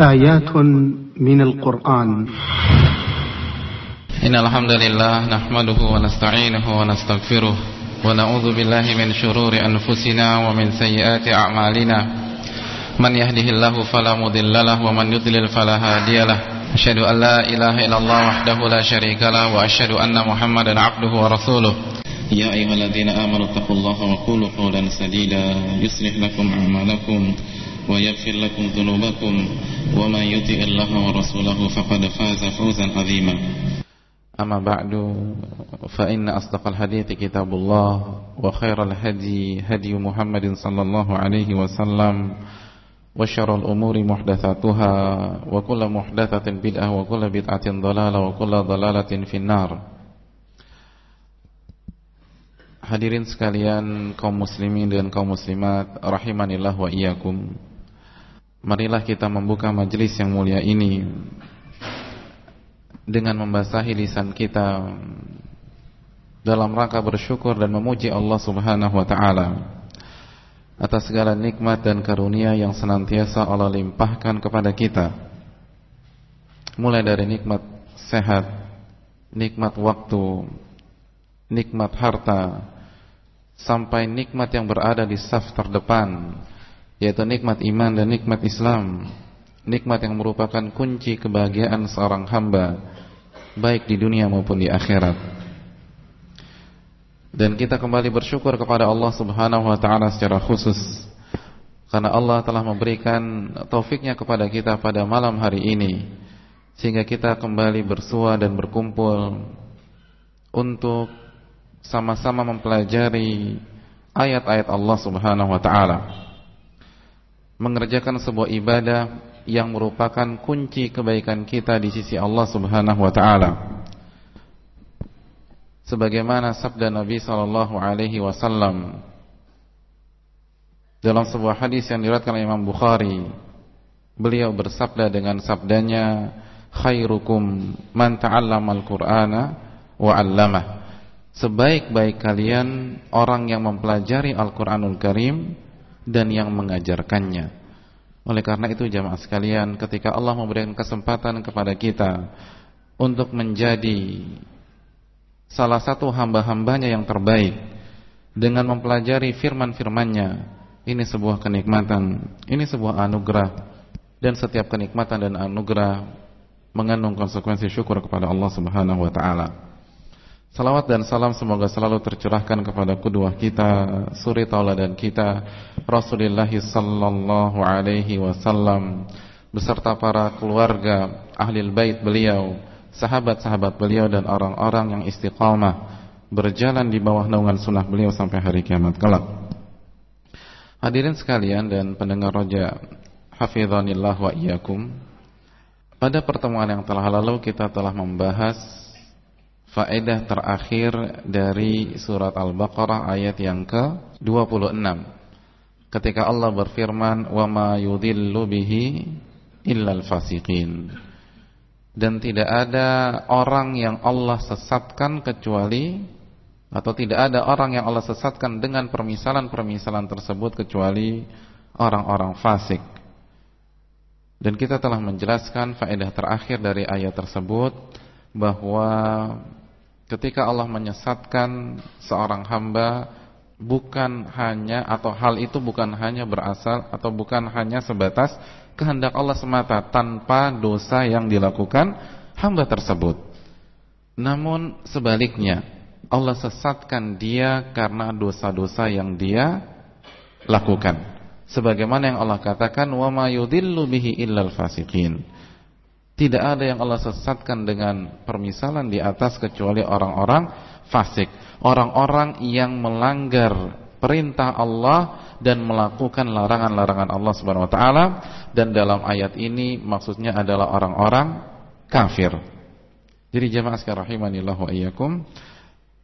آيات من القرآن. إن الحمد لله نحمده ونستعينه ونستغفره ونعوذ بالله من شرور أنفسنا ومن سيئات أعمالنا. من يهده الله فلا مضل له ومن يضلل فلا هادي له. أشهد أن لا إله إلا الله وحده لا شريك له وأشهد أن محمدا عبده ورسوله. يا أيها الذين آمنوا اتقوا الله وقولوا قولا سديدا يصلح لكم أعمالكم. ويغفر لكم ذنوبكم ومن يطع الله ورسوله فقد فاز فوزا عظيما أما بعد فإن أصدق الحديث كتاب الله وخير الهدي هدي محمد صلى الله عليه وسلم وشر الأمور محدثاتها وكل محدثة بدعة وكل بدعة ضلالة وكل ضلالة في النار Hadirin sekalian kaum muslimin dan kaum muslimat rahimanillah wa iyyakum. Marilah kita membuka majelis yang mulia ini dengan membasahi lisan kita dalam rangka bersyukur dan memuji Allah Subhanahu wa taala atas segala nikmat dan karunia yang senantiasa Allah limpahkan kepada kita. Mulai dari nikmat sehat, nikmat waktu, nikmat harta, sampai nikmat yang berada di saf terdepan, yaitu nikmat iman dan nikmat Islam, nikmat yang merupakan kunci kebahagiaan seorang hamba, baik di dunia maupun di akhirat. Dan kita kembali bersyukur kepada Allah Subhanahu wa taala secara khusus karena Allah telah memberikan taufiknya kepada kita pada malam hari ini sehingga kita kembali bersua dan berkumpul untuk sama-sama mempelajari ayat-ayat Allah Subhanahu wa taala. Mengerjakan sebuah ibadah yang merupakan kunci kebaikan kita di sisi Allah Subhanahu wa taala. Sebagaimana sabda Nabi sallallahu alaihi wasallam dalam sebuah hadis yang diriwayatkan Imam Bukhari beliau bersabda dengan sabdanya khairukum man ta'allamal qur'ana wa 'allamah. Sebaik-baik kalian orang yang mempelajari Al-Qur'anul Karim dan yang mengajarkannya oleh karena itu jamaah sekalian ketika Allah memberikan kesempatan kepada kita untuk menjadi salah satu hamba-hambanya yang terbaik dengan mempelajari firman-firmannya ini sebuah kenikmatan ini sebuah anugerah dan setiap kenikmatan dan anugerah mengandung konsekuensi syukur kepada Allah Subhanahu wa taala. Salawat dan salam semoga selalu tercurahkan kepada kedua kita, suri tauladan kita, Rasulullah sallallahu alaihi wasallam beserta para keluarga ahli bait beliau sahabat-sahabat beliau dan orang-orang yang istiqamah berjalan di bawah naungan sunnah beliau sampai hari kiamat kelak. Hadirin sekalian dan pendengar roja hafizanillah wa iyyakum. Pada pertemuan yang telah lalu kita telah membahas faedah terakhir dari surat Al-Baqarah ayat yang ke-26. Ketika Allah berfirman, "Wa ma yudhillu bihi illal fasiqin." dan tidak ada orang yang Allah sesatkan kecuali atau tidak ada orang yang Allah sesatkan dengan permisalan-permisalan tersebut kecuali orang-orang fasik. Dan kita telah menjelaskan faedah terakhir dari ayat tersebut bahwa ketika Allah menyesatkan seorang hamba bukan hanya atau hal itu bukan hanya berasal atau bukan hanya sebatas kehendak Allah semata tanpa dosa yang dilakukan hamba tersebut. Namun sebaliknya, Allah sesatkan dia karena dosa-dosa yang dia lakukan. Sebagaimana yang Allah katakan, "Wa ma yudhillu bihi illal fasiqin." Tidak ada yang Allah sesatkan dengan permisalan di atas kecuali orang-orang fasik, orang-orang yang melanggar perintah Allah dan melakukan larangan-larangan Allah Subhanahu wa taala dan dalam ayat ini maksudnya adalah orang-orang kafir. Jadi jemaah sekalian rahimanillah wa iyyakum,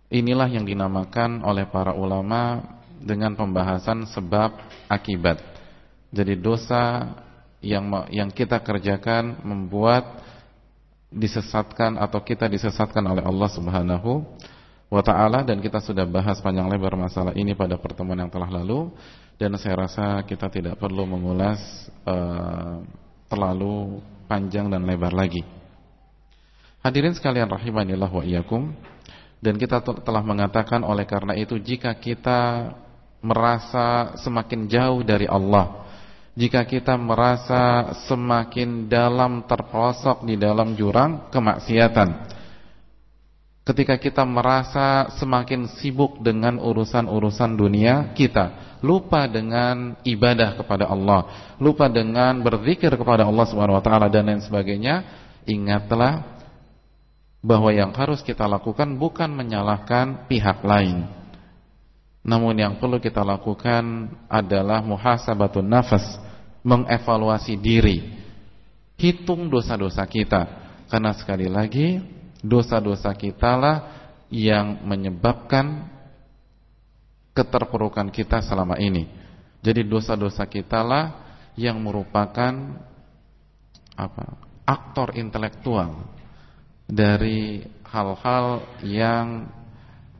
inilah yang dinamakan oleh para ulama dengan pembahasan sebab akibat. Jadi dosa yang yang kita kerjakan membuat disesatkan atau kita disesatkan oleh Allah Subhanahu wa taala. Dan kita sudah bahas panjang lebar masalah ini pada pertemuan yang telah lalu. Dan saya rasa kita tidak perlu mengulas uh, terlalu panjang dan lebar lagi. Hadirin sekalian rahimanillah wa iyyakum. Dan kita telah mengatakan oleh karena itu jika kita merasa semakin jauh dari Allah jika kita merasa semakin dalam terprosok di dalam jurang kemaksiatan. Ketika kita merasa semakin sibuk dengan urusan-urusan dunia kita, lupa dengan ibadah kepada Allah, lupa dengan berzikir kepada Allah taala dan lain sebagainya, ingatlah bahwa yang harus kita lakukan bukan menyalahkan pihak lain. Namun yang perlu kita lakukan adalah muhasabatun nafas mengevaluasi diri, hitung dosa-dosa kita, karena sekali lagi dosa-dosa kita lah yang menyebabkan keterpurukan kita selama ini. Jadi dosa-dosa kita lah yang merupakan apa? aktor intelektual dari hal-hal yang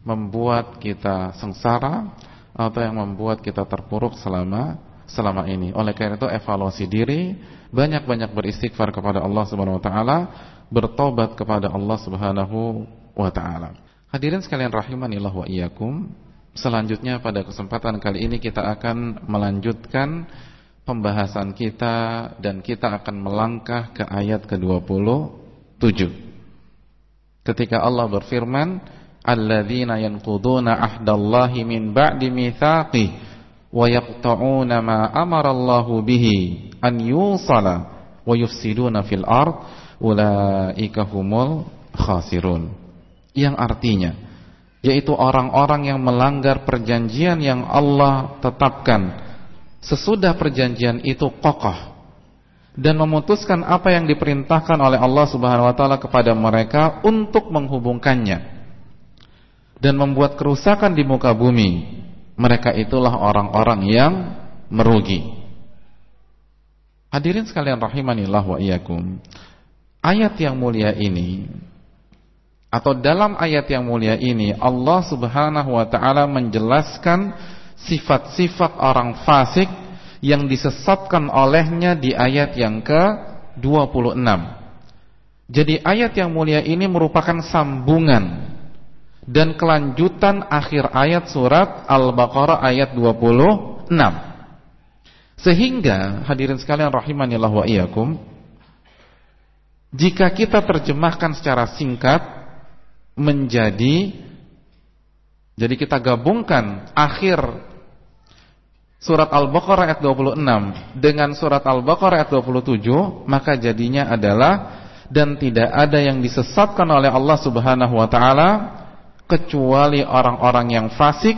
membuat kita sengsara atau yang membuat kita terpuruk selama selama ini. Oleh karena itu evaluasi diri, banyak-banyak beristighfar kepada Allah Subhanahu wa taala, bertobat kepada Allah Subhanahu wa taala. Hadirin sekalian rahimanillah wa iyyakum. Selanjutnya pada kesempatan kali ini kita akan melanjutkan pembahasan kita dan kita akan melangkah ke ayat ke-27. Ketika Allah berfirman, "Alladzina yanquduna ahdallahi min ba'di mitsaqihi ma amara Allahu bihi an yusala wa yufsiduna fil ard ulaika humul khasirun yang artinya yaitu orang-orang yang melanggar perjanjian yang Allah tetapkan. Sesudah perjanjian itu kokoh dan memutuskan apa yang diperintahkan oleh Allah Subhanahu wa taala kepada mereka untuk menghubungkannya dan membuat kerusakan di muka bumi mereka itulah orang-orang yang merugi. Hadirin sekalian rahimanillah wa iyyakum. Ayat yang mulia ini atau dalam ayat yang mulia ini Allah Subhanahu wa taala menjelaskan sifat-sifat orang fasik yang disesatkan olehnya di ayat yang ke-26. Jadi ayat yang mulia ini merupakan sambungan dan kelanjutan akhir ayat surat Al-Baqarah ayat 26. Sehingga hadirin sekalian rahimanillah wa iyyakum jika kita terjemahkan secara singkat menjadi jadi kita gabungkan akhir surat Al-Baqarah ayat 26 dengan surat Al-Baqarah ayat 27 maka jadinya adalah dan tidak ada yang disesatkan oleh Allah Subhanahu wa taala kecuali orang-orang yang fasik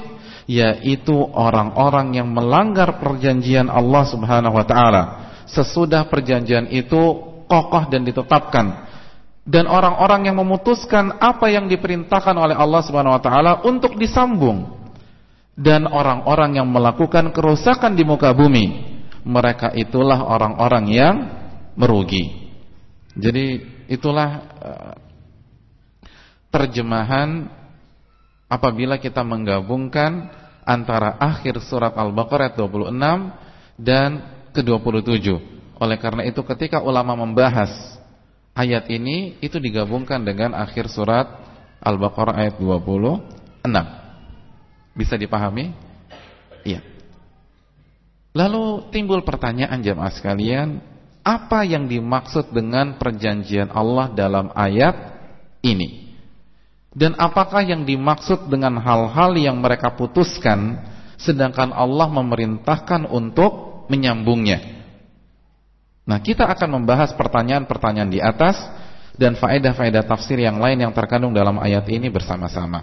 yaitu orang-orang yang melanggar perjanjian Allah Subhanahu wa taala. Sesudah perjanjian itu kokoh dan ditetapkan. Dan orang-orang yang memutuskan apa yang diperintahkan oleh Allah Subhanahu wa taala untuk disambung. Dan orang-orang yang melakukan kerusakan di muka bumi mereka itulah orang-orang yang merugi. Jadi itulah uh, terjemahan apabila kita menggabungkan antara akhir surat Al-Baqarah 26 dan ke-27. Oleh karena itu ketika ulama membahas ayat ini itu digabungkan dengan akhir surat Al-Baqarah ayat 26. Bisa dipahami? Iya. Lalu timbul pertanyaan jemaah sekalian, apa yang dimaksud dengan perjanjian Allah dalam ayat ini? Dan apakah yang dimaksud dengan hal-hal yang mereka putuskan sedangkan Allah memerintahkan untuk menyambungnya? Nah, kita akan membahas pertanyaan-pertanyaan di atas dan faedah-faedah tafsir yang lain yang terkandung dalam ayat ini bersama-sama.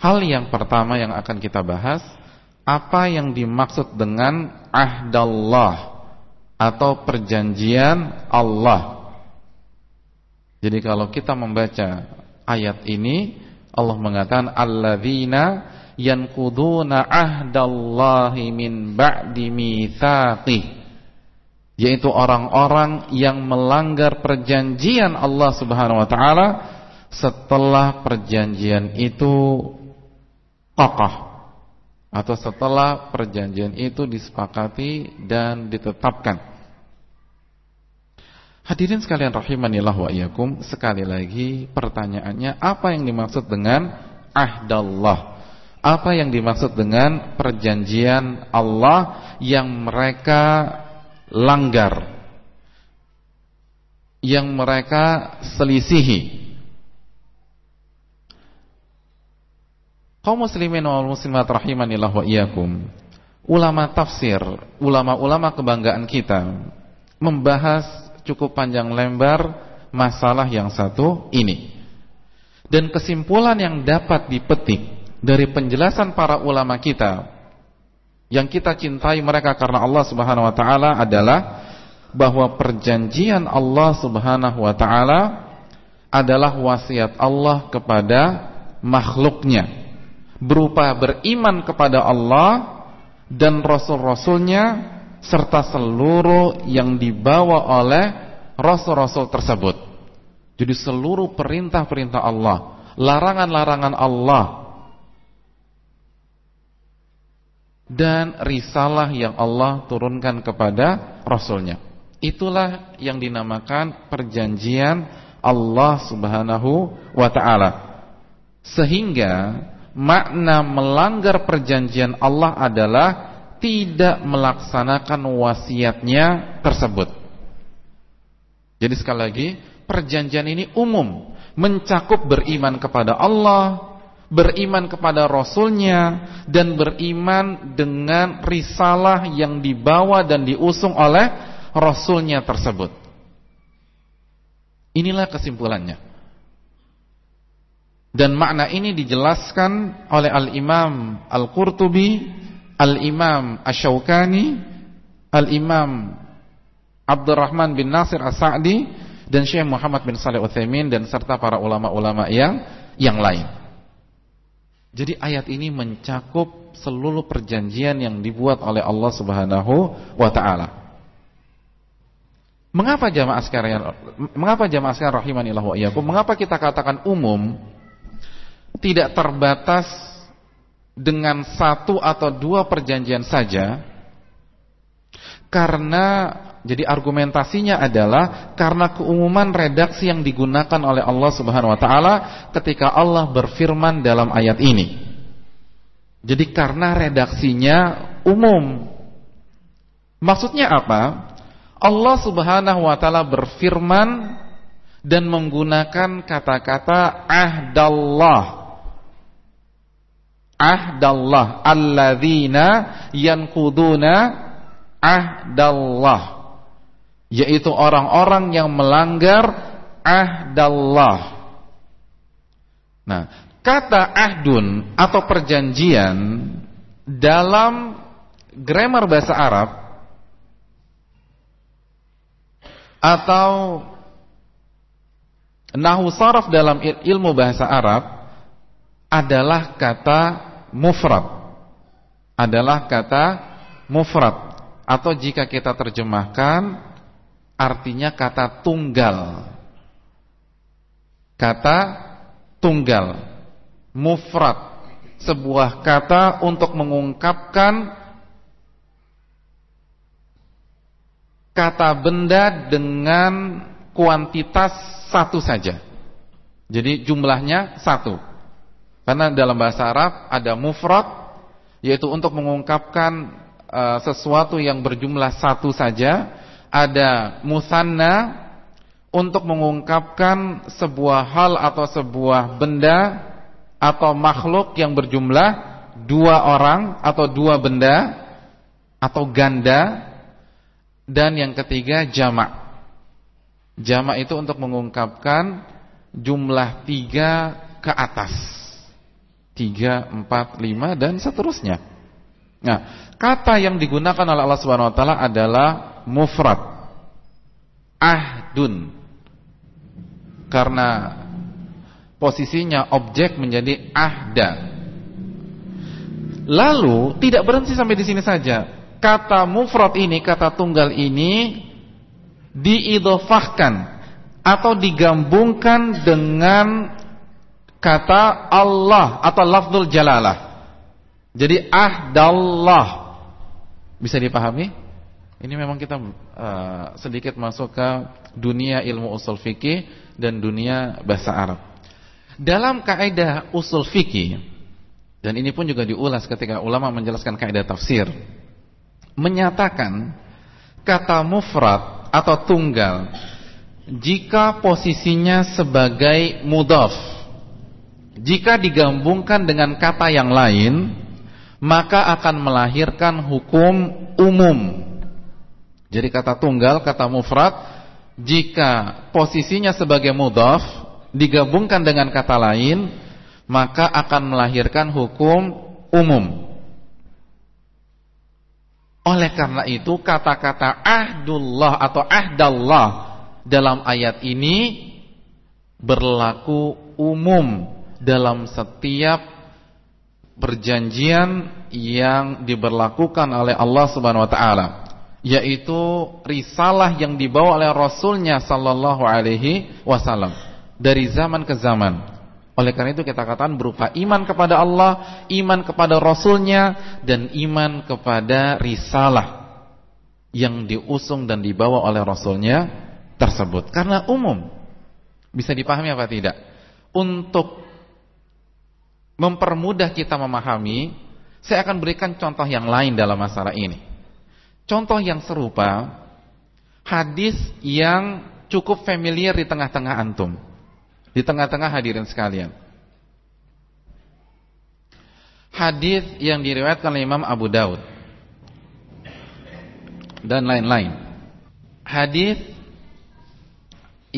Hal yang pertama yang akan kita bahas apa yang dimaksud dengan ahdallah atau perjanjian Allah. Jadi kalau kita membaca ayat ini Allah mengatakan alladzina yanquduna ahdallahi min ba'di mitsaqih yaitu orang-orang yang melanggar perjanjian Allah Subhanahu wa taala setelah perjanjian itu kokoh atau setelah perjanjian itu disepakati dan ditetapkan. Hadirin sekalian rahimanillah wa iyyakum, sekali lagi pertanyaannya apa yang dimaksud dengan ahdallah? Apa yang dimaksud dengan perjanjian Allah yang mereka langgar? Yang mereka selisihi? Kaum muslimin wal muslimat rahimanillah wa iyyakum. Ulama tafsir, ulama-ulama kebanggaan kita membahas cukup panjang lebar masalah yang satu ini. Dan kesimpulan yang dapat dipetik dari penjelasan para ulama kita yang kita cintai mereka karena Allah Subhanahu wa taala adalah bahwa perjanjian Allah Subhanahu wa taala adalah wasiat Allah kepada makhluknya berupa beriman kepada Allah dan rasul-rasulnya serta seluruh yang dibawa oleh rasul-rasul tersebut. Jadi seluruh perintah-perintah Allah, larangan-larangan Allah dan risalah yang Allah turunkan kepada rasulnya. Itulah yang dinamakan perjanjian Allah Subhanahu wa taala. Sehingga makna melanggar perjanjian Allah adalah tidak melaksanakan wasiatnya tersebut. Jadi sekali lagi, perjanjian ini umum, mencakup beriman kepada Allah, beriman kepada Rasulnya, dan beriman dengan risalah yang dibawa dan diusung oleh Rasulnya tersebut. Inilah kesimpulannya. Dan makna ini dijelaskan oleh Al-Imam Al-Qurtubi, Al-Imam Ash-Shawkani, Al-Imam Abdurrahman bin Nasir As-Sa'di dan Syekh Muhammad bin Saleh Utsaimin dan serta para ulama-ulama yang yang lain. Jadi ayat ini mencakup seluruh perjanjian yang dibuat oleh Allah Subhanahu wa taala. Mengapa jamaah sekalian mengapa jamaah sekalian rahimanillah wa iyyakum? Mengapa kita katakan umum? tidak terbatas dengan satu atau dua perjanjian saja karena jadi argumentasinya adalah karena keumuman redaksi yang digunakan oleh Allah Subhanahu wa taala ketika Allah berfirman dalam ayat ini. Jadi karena redaksinya umum. Maksudnya apa? Allah Subhanahu wa taala berfirman dan menggunakan kata-kata ahdallah ahdallah alladzina yanquduna ahdallah yaitu orang-orang yang melanggar ahdallah. Nah, kata ahdun atau perjanjian dalam grammar bahasa Arab atau nahu saraf dalam ilmu bahasa Arab adalah kata mufrad adalah kata mufrad atau jika kita terjemahkan artinya kata tunggal. Kata tunggal. Mufrad sebuah kata untuk mengungkapkan kata benda dengan kuantitas satu saja. Jadi jumlahnya satu. Karena dalam bahasa Arab ada mufrad yaitu untuk mengungkapkan uh, sesuatu yang berjumlah satu saja, ada musanna untuk mengungkapkan sebuah hal atau sebuah benda atau makhluk yang berjumlah dua orang atau dua benda atau ganda. Dan yang ketiga jamak. Jamak itu untuk mengungkapkan jumlah tiga ke atas tiga, empat, lima dan seterusnya. Nah, kata yang digunakan oleh Allah Subhanahu wa taala adalah mufrad. Ahdun. Karena posisinya objek menjadi ahda. Lalu tidak berhenti sampai di sini saja. Kata mufrad ini, kata tunggal ini diidofahkan atau digabungkan dengan kata Allah atau lafzul jalalah. Jadi ahdallah. Bisa dipahami? Ini memang kita uh, sedikit masuk ke dunia ilmu usul fikih dan dunia bahasa Arab. Dalam kaidah usul fikih dan ini pun juga diulas ketika ulama menjelaskan kaidah tafsir menyatakan kata mufrad atau tunggal jika posisinya sebagai mudhaf jika digabungkan dengan kata yang lain maka akan melahirkan hukum umum jadi kata tunggal kata mufrad jika posisinya sebagai mudhaf digabungkan dengan kata lain maka akan melahirkan hukum umum. Oleh karena itu kata-kata ahdullah atau ahdallah dalam ayat ini berlaku umum dalam setiap perjanjian yang diberlakukan oleh Allah Subhanahu wa taala yaitu risalah yang dibawa oleh rasulnya sallallahu alaihi wasallam dari zaman ke zaman oleh karena itu kita katakan berupa iman kepada Allah, iman kepada Rasulnya, dan iman kepada risalah yang diusung dan dibawa oleh Rasulnya tersebut. Karena umum, bisa dipahami apa tidak? Untuk mempermudah kita memahami, saya akan berikan contoh yang lain dalam masalah ini. Contoh yang serupa, hadis yang cukup familiar di tengah-tengah antum. Di tengah-tengah hadirin sekalian. Hadis yang diriwayatkan oleh Imam Abu Daud dan lain-lain. Hadis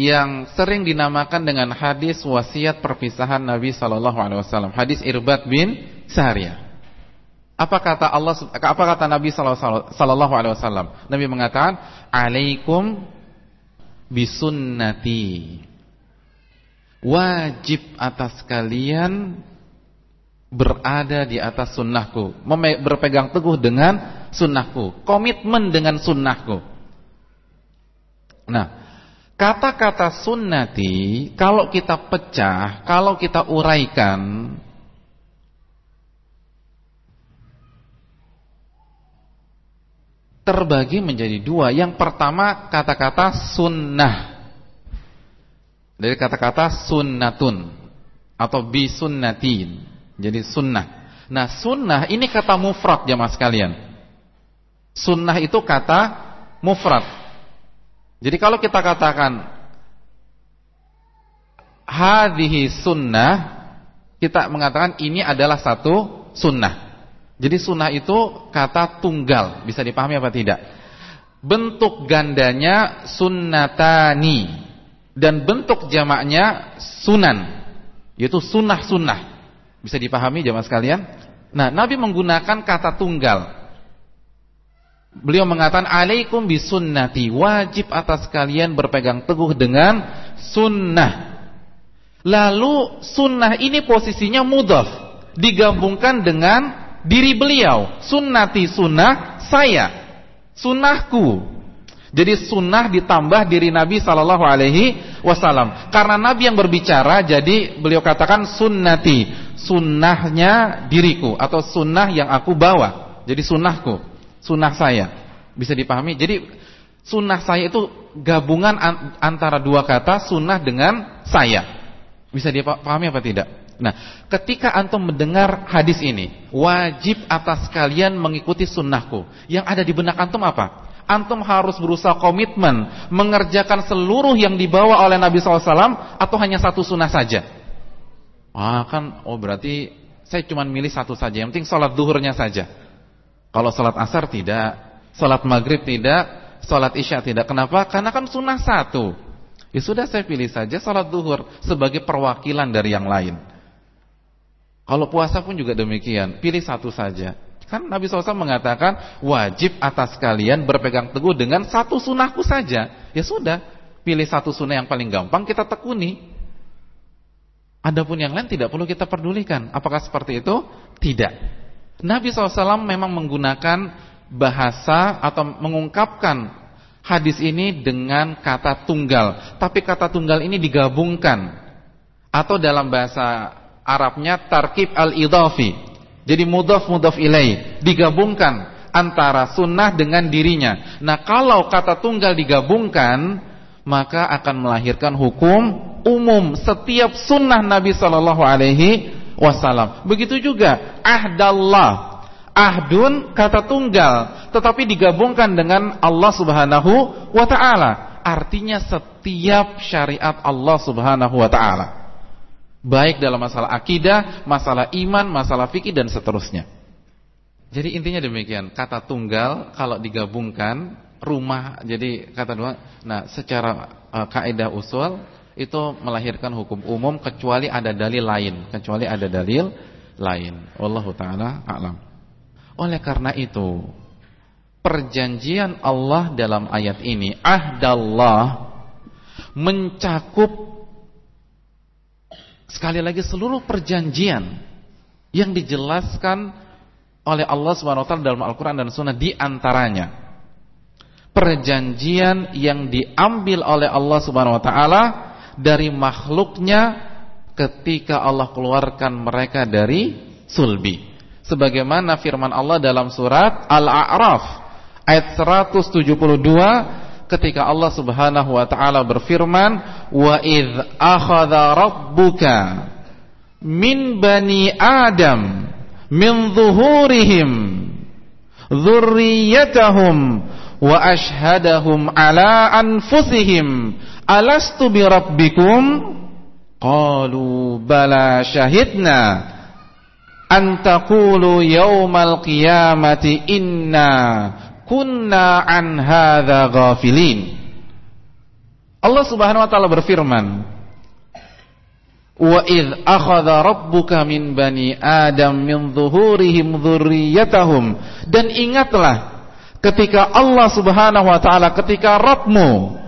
yang sering dinamakan dengan hadis wasiat perpisahan Nabi sallallahu alaihi wasallam, hadis Irbad bin Sariyah. Apa kata Allah apa kata Nabi sallallahu alaihi wasallam? Nabi mengatakan, "Alaikum bisunnati." wajib atas kalian berada di atas sunnahku berpegang teguh dengan sunnahku komitmen dengan sunnahku nah kata-kata sunnati kalau kita pecah kalau kita uraikan terbagi menjadi dua yang pertama kata-kata sunnah dari kata-kata sunnatun atau bisunnatin. Jadi sunnah. Nah, sunnah ini kata mufrad jemaah sekalian. Sunnah itu kata mufrad. Jadi kalau kita katakan hadhihi sunnah, kita mengatakan ini adalah satu sunnah. Jadi sunnah itu kata tunggal, bisa dipahami apa tidak? Bentuk gandanya sunnatani dan bentuk jamaknya sunan yaitu sunnah-sunnah bisa dipahami jamaah sekalian nah Nabi menggunakan kata tunggal beliau mengatakan alaikum bisunnati. Wajib atas kalian berpegang teguh dengan sunnah. Lalu sunnah ini posisinya mudhaf digabungkan dengan diri beliau. Sunnati sunnah saya sunnahku. Jadi sunnah ditambah diri Nabi Sallallahu Alaihi Wasallam. Karena Nabi yang berbicara, jadi beliau katakan sunnati, sunnahnya diriku atau sunnah yang aku bawa. Jadi sunnahku, sunnah saya. Bisa dipahami? Jadi sunnah saya itu gabungan antara dua kata sunnah dengan saya. Bisa dipahami apa tidak? Nah, ketika antum mendengar hadis ini, wajib atas kalian mengikuti sunnahku. Yang ada di benak antum apa? antum harus berusaha komitmen mengerjakan seluruh yang dibawa oleh Nabi SAW atau hanya satu sunnah saja? Ah kan, oh berarti saya cuma milih satu saja. Yang penting sholat duhurnya saja. Kalau sholat asar tidak, sholat maghrib tidak, sholat isya tidak. Kenapa? Karena kan sunnah satu. Ya sudah saya pilih saja sholat duhur sebagai perwakilan dari yang lain. Kalau puasa pun juga demikian, pilih satu saja. Kan Nabi SAW mengatakan wajib atas kalian berpegang teguh dengan satu sunnahku saja. Ya sudah, pilih satu sunnah yang paling gampang kita tekuni. Adapun yang lain tidak perlu kita pedulikan. Apakah seperti itu? Tidak. Nabi SAW memang menggunakan bahasa atau mengungkapkan hadis ini dengan kata tunggal. Tapi kata tunggal ini digabungkan. Atau dalam bahasa Arabnya tarkib al-idhafi. Jadi mudhaf mudhaf ilai digabungkan antara sunnah dengan dirinya. Nah, kalau kata tunggal digabungkan, maka akan melahirkan hukum umum setiap sunnah Nabi sallallahu alaihi wasallam. Begitu juga ahdallah. Ahdun kata tunggal, tetapi digabungkan dengan Allah Subhanahu wa taala. Artinya setiap syariat Allah Subhanahu wa taala. Baik dalam masalah akidah, masalah iman, masalah fikih dan seterusnya. Jadi intinya demikian, kata tunggal kalau digabungkan rumah jadi kata dua. Nah, secara uh, kaidah usul itu melahirkan hukum umum kecuali ada dalil lain, kecuali ada dalil lain. Wallahu taala a'lam. Oleh karena itu, perjanjian Allah dalam ayat ini, ahdallah mencakup Sekali lagi seluruh perjanjian yang dijelaskan oleh Allah taala dalam Al-Qur'an dan Sunnah di antaranya perjanjian yang diambil oleh Allah Subhanahu wa taala dari makhluknya ketika Allah keluarkan mereka dari sulbi. Sebagaimana firman Allah dalam surat Al-A'raf ayat 172 ketika Allah Subhanahu wa taala berfirman wa id akhadha rabbuka min bani adam min zuhurihim dzurriyyatahum wa ashhadahum ala anfusihim alastu bi rabbikum qalu bala syahidna an taqulu yaumal qiyamati inna kunna an hadza ghafilin. Allah Subhanahu wa taala berfirman, "Wa id akhadha rabbuka min bani Adam min zuhurihim dzurriyyatahum." Dan ingatlah ketika Allah Subhanahu wa taala ketika Rabbmu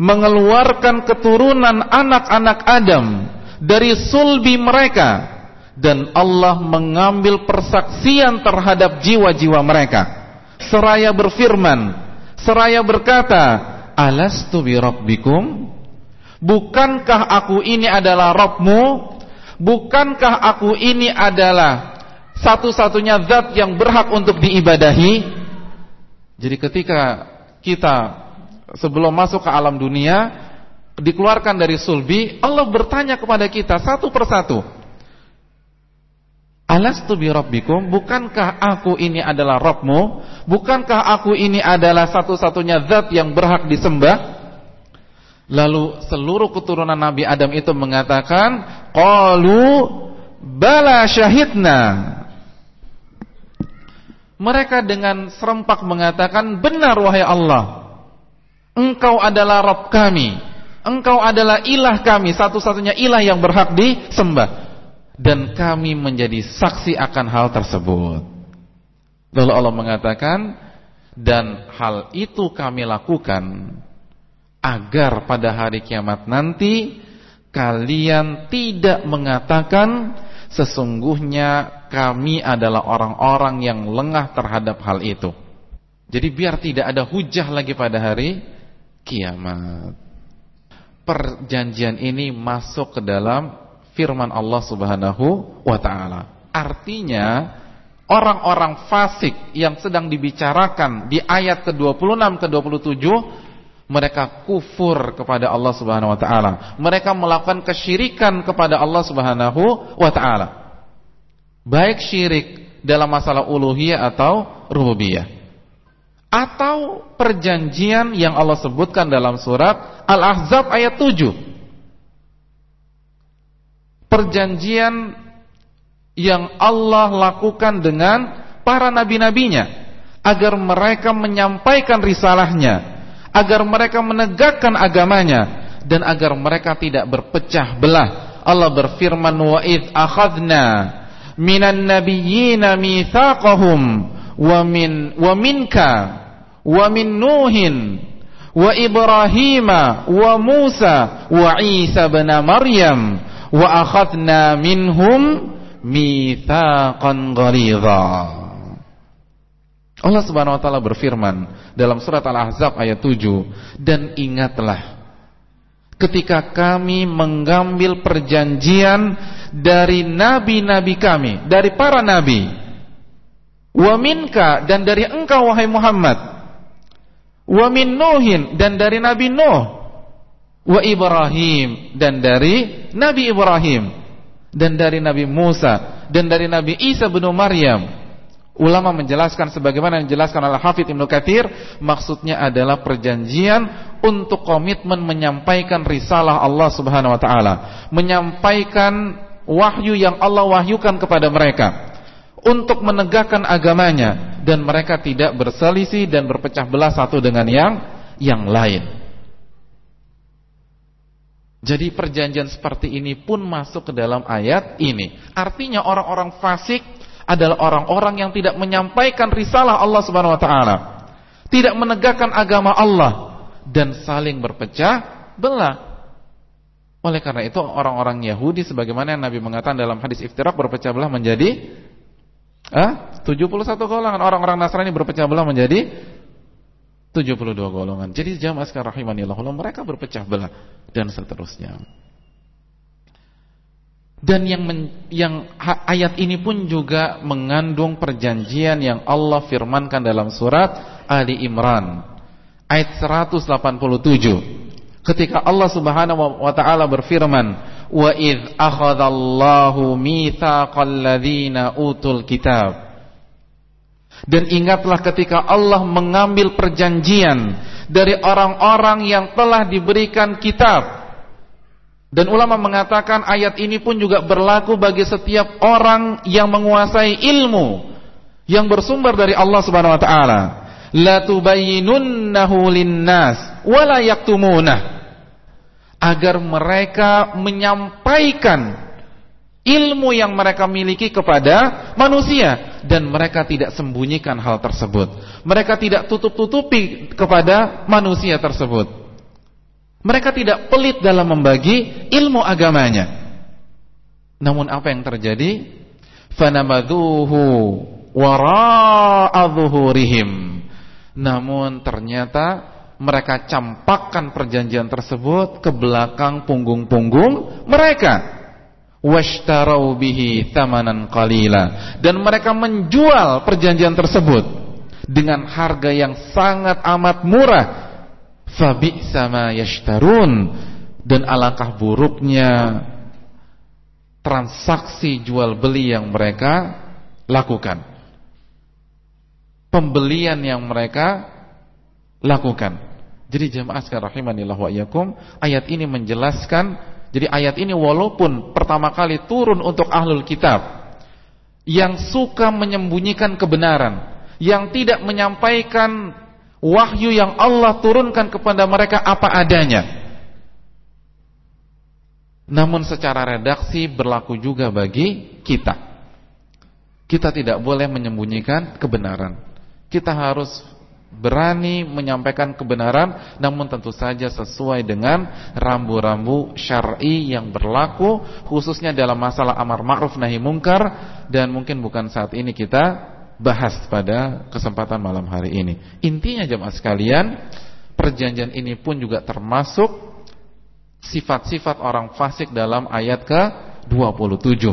mengeluarkan keturunan anak-anak Adam dari sulbi mereka dan Allah mengambil persaksian terhadap jiwa-jiwa mereka seraya berfirman, seraya berkata, "Alastu bi rabbikum?" Bukankah aku ini adalah Rabbmu? Bukankah aku ini adalah satu-satunya zat yang berhak untuk diibadahi? Jadi ketika kita sebelum masuk ke alam dunia dikeluarkan dari sulbi, Allah bertanya kepada kita satu persatu. Alastu bi rabbikum? Bukankah aku ini adalah Rabbmu? Bukankah aku ini adalah satu-satunya zat yang berhak disembah? Lalu seluruh keturunan Nabi Adam itu mengatakan qalu bala syahidna mereka dengan serempak mengatakan benar wahai Allah. Engkau adalah Rabb kami. Engkau adalah ilah kami. Satu-satunya ilah yang berhak disembah. Dan kami menjadi saksi akan hal tersebut. Lalu Allah mengatakan dan hal itu kami lakukan agar pada hari kiamat nanti kalian tidak mengatakan sesungguhnya kami adalah orang-orang yang lengah terhadap hal itu. Jadi biar tidak ada hujah lagi pada hari kiamat. Perjanjian ini masuk ke dalam firman Allah Subhanahu wa taala. Artinya orang-orang fasik yang sedang dibicarakan di ayat ke-26 ke-27 mereka kufur kepada Allah Subhanahu wa taala. Mereka melakukan kesyirikan kepada Allah Subhanahu wa taala. Baik syirik dalam masalah uluhiyah atau rububiyah. Atau perjanjian yang Allah sebutkan dalam surat Al-Ahzab ayat 7 perjanjian yang Allah lakukan dengan para nabi-nabinya agar mereka menyampaikan risalahnya, agar mereka menegakkan agamanya dan agar mereka tidak berpecah belah. Allah berfirman wa id akhadna minan nabiyyina mitsaqahum wa min wa minka wa min nuhin wa ibrahima wa musa wa isa bin maryam wa akhadna minhum mitsaqan ghalidha Allah Subhanahu wa taala berfirman dalam surat Al-Ahzab ayat 7 dan ingatlah ketika kami mengambil perjanjian dari nabi-nabi kami, dari para nabi. Wa minka dan dari engkau wahai Muhammad. Wa min Nuhin dan dari Nabi Nuh. Wa Ibrahim dan dari Nabi Ibrahim dan dari Nabi Musa dan dari Nabi Isa bin Maryam Ulama menjelaskan sebagaimana yang dijelaskan oleh Hafidh Ibnu Katsir, maksudnya adalah perjanjian untuk komitmen menyampaikan risalah Allah Subhanahu wa taala, menyampaikan wahyu yang Allah wahyukan kepada mereka untuk menegakkan agamanya dan mereka tidak berselisih dan berpecah belah satu dengan yang yang lain. Jadi perjanjian seperti ini pun masuk ke dalam ayat ini. Artinya orang-orang fasik adalah orang-orang yang tidak menyampaikan risalah Allah Subhanahu wa taala, tidak menegakkan agama Allah dan saling berpecah belah. Oleh karena itu orang-orang Yahudi sebagaimana yang Nabi mengatakan dalam hadis iftirak berpecah belah menjadi ah 71 golongan, orang-orang Nasrani berpecah belah menjadi 72 golongan. Jadi jamaah sekalian rahimanillah, mereka berpecah belah dan seterusnya. Dan yang men, yang ayat ini pun juga mengandung perjanjian yang Allah firmankan dalam surat Ali Imran ayat 187. Ketika Allah Subhanahu wa taala berfirman, "Wa id akhadallahu mitsaqal ladzina utul kitab" Dan ingatlah ketika Allah mengambil perjanjian dari orang-orang yang telah diberikan kitab dan ulama mengatakan ayat ini pun juga berlaku bagi setiap orang yang menguasai ilmu yang bersumber dari Allah Subhanahu wa taala. La tubayyinunnahu linnas wa la yaktumunah. Agar mereka menyampaikan ilmu yang mereka miliki kepada manusia dan mereka tidak sembunyikan hal tersebut. Mereka tidak tutup-tutupi kepada manusia tersebut. Mereka tidak pelit dalam membagi ilmu agamanya. Namun apa yang terjadi? Fanamadhuhu wara'a Namun ternyata mereka campakkan perjanjian tersebut ke belakang punggung-punggung mereka. Washtarau bihi thamanan qalila dan mereka menjual perjanjian tersebut dengan harga yang sangat amat murah fabi sama yashtarun. Dan alangkah buruknya transaksi jual beli yang mereka lakukan. Pembelian yang mereka lakukan. Jadi jemaah sekalian rahimanillah wa iyyakum ayat ini menjelaskan jadi ayat ini walaupun pertama kali turun untuk ahlul kitab yang suka menyembunyikan kebenaran yang tidak menyampaikan wahyu yang Allah turunkan kepada mereka apa adanya. Namun secara redaksi berlaku juga bagi kita. Kita tidak boleh menyembunyikan kebenaran. Kita harus berani menyampaikan kebenaran namun tentu saja sesuai dengan rambu-rambu syar'i yang berlaku khususnya dalam masalah amar ma'ruf nahi mungkar dan mungkin bukan saat ini kita bahas pada kesempatan malam hari ini. Intinya jemaah sekalian, perjanjian ini pun juga termasuk sifat-sifat orang fasik dalam ayat ke-27.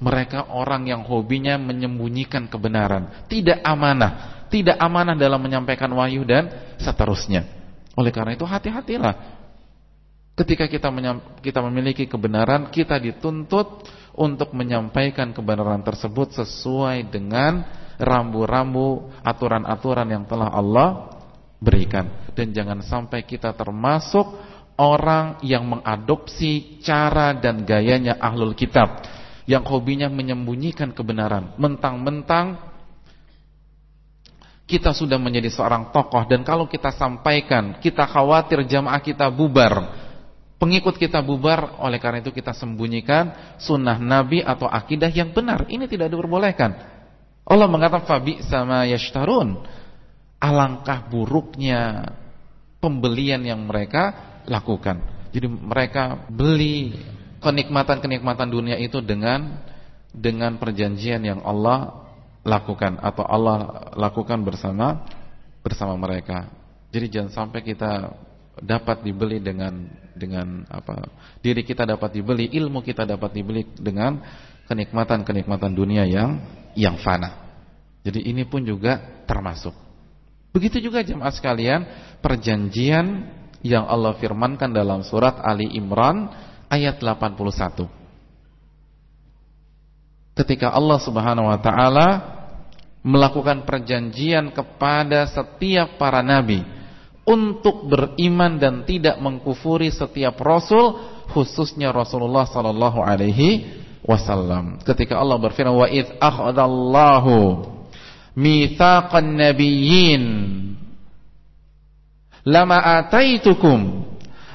Mereka orang yang hobinya menyembunyikan kebenaran, tidak amanah, tidak amanah dalam menyampaikan wahyu dan seterusnya. Oleh karena itu hati-hatilah. Ketika kita kita memiliki kebenaran, kita dituntut untuk menyampaikan kebenaran tersebut sesuai dengan rambu-rambu, aturan-aturan yang telah Allah berikan. Dan jangan sampai kita termasuk orang yang mengadopsi cara dan gayanya ahlul kitab yang hobinya menyembunyikan kebenaran. Mentang-mentang kita sudah menjadi seorang tokoh dan kalau kita sampaikan, kita khawatir jamaah kita bubar. Pengikut kita bubar, oleh karena itu kita sembunyikan sunnah Nabi atau akidah yang benar. Ini tidak diperbolehkan. Allah mengatakan fabi sama yashtarun. Alangkah buruknya pembelian yang mereka lakukan. Jadi mereka beli kenikmatan-kenikmatan dunia itu dengan dengan perjanjian yang Allah lakukan atau Allah lakukan bersama bersama mereka. Jadi jangan sampai kita dapat dibeli dengan dengan apa? Diri kita dapat dibeli, ilmu kita dapat dibeli dengan kenikmatan-kenikmatan dunia yang yang fana. Jadi ini pun juga termasuk. Begitu juga jemaah sekalian, perjanjian yang Allah firmankan dalam surat Ali Imran ayat 81. Ketika Allah Subhanahu wa taala melakukan perjanjian kepada setiap para nabi untuk beriman dan tidak mengkufuri setiap rasul khususnya Rasulullah sallallahu alaihi wasallam. Ketika Allah berfirman wa id akhadallahu mitsaqan nabiyyin lama ataitukum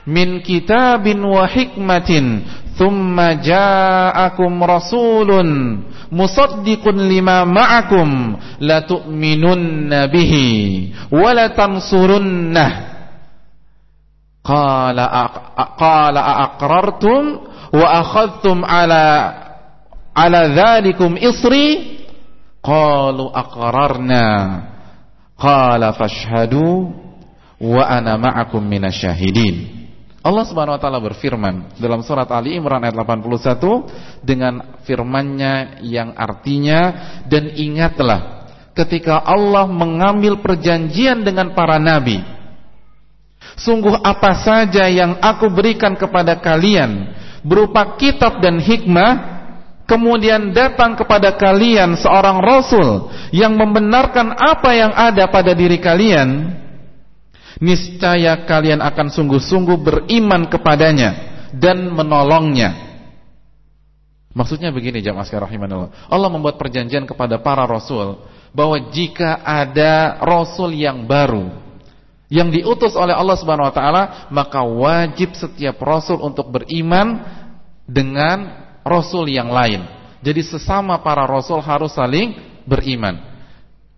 min kitabin wa hikmatin thumma ja'akum rasulun musaddiqun lima ma'akum la tu'minunna bihi wa la tansurunnah qala qala aqrartum wa akhadhtum ala ala dhalikum isri? Qalu aqrarna. Qala fashhadu wa ana ma'akum minasyahidin. Allah Subhanahu wa taala berfirman dalam surat Ali Imran ayat 81 dengan firman-Nya yang artinya dan ingatlah ketika Allah mengambil perjanjian dengan para nabi Sungguh apa saja yang aku berikan kepada kalian berupa kitab dan hikmah kemudian datang kepada kalian seorang rasul yang membenarkan apa yang ada pada diri kalian niscaya kalian akan sungguh-sungguh beriman kepadanya dan menolongnya. Maksudnya begini jamaah sekalian rahimanallah. Allah membuat perjanjian kepada para rasul bahwa jika ada rasul yang baru yang diutus oleh Allah Subhanahu wa taala, maka wajib setiap rasul untuk beriman dengan rasul yang lain. Jadi sesama para rasul harus saling beriman.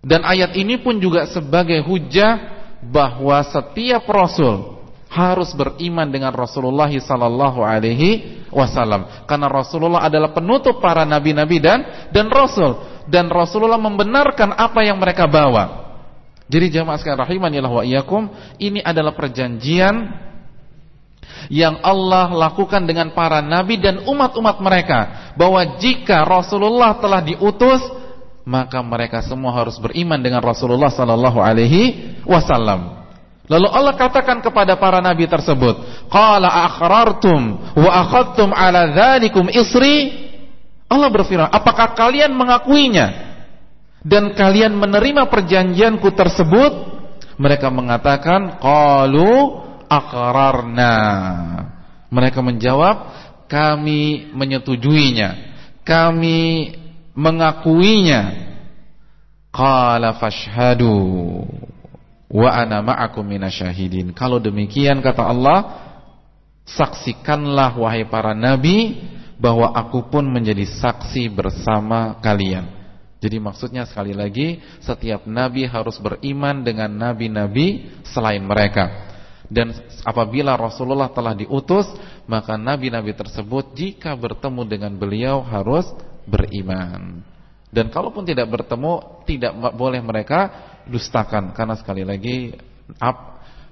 Dan ayat ini pun juga sebagai hujah bahwa setiap rasul harus beriman dengan Rasulullah sallallahu alaihi wasallam karena Rasulullah adalah penutup para nabi-nabi dan dan rasul dan Rasulullah membenarkan apa yang mereka bawa. Jadi jamaah sekalian rahimanillah wa iyyakum, ini adalah perjanjian yang Allah lakukan dengan para nabi dan umat-umat mereka bahwa jika Rasulullah telah diutus maka mereka semua harus beriman dengan Rasulullah sallallahu alaihi wasallam. Lalu Allah katakan kepada para nabi tersebut, "Qala akhrartum wa akhadtum ala dzalikum isri?" Allah berfirman, "Apakah kalian mengakuinya dan kalian menerima perjanjianku tersebut?" Mereka mengatakan, "Qalu aqrarna." Mereka menjawab, "Kami menyetujuinya." Kami mengakuinya qala fashhadu wa ana ma'akum minasyahidin kalau demikian kata Allah saksikanlah wahai para nabi bahwa aku pun menjadi saksi bersama kalian jadi maksudnya sekali lagi setiap nabi harus beriman dengan nabi-nabi selain mereka dan apabila Rasulullah telah diutus maka nabi-nabi tersebut jika bertemu dengan beliau harus beriman. Dan kalaupun tidak bertemu, tidak boleh mereka dustakan karena sekali lagi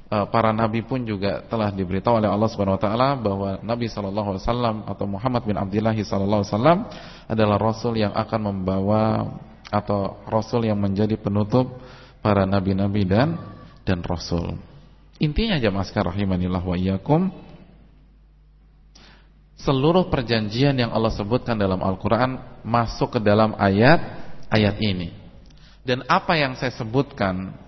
para nabi pun juga telah diberitahu oleh Allah Subhanahu wa taala bahwa Nabi sallallahu alaihi wasallam atau Muhammad bin Abdullah sallallahu alaihi wasallam adalah rasul yang akan membawa atau rasul yang menjadi penutup para nabi-nabi dan dan rasul. Intinya jemaah sekalian rahimanillah wa iyyakum seluruh perjanjian yang Allah sebutkan dalam Al-Quran masuk ke dalam ayat-ayat ini. Dan apa yang saya sebutkan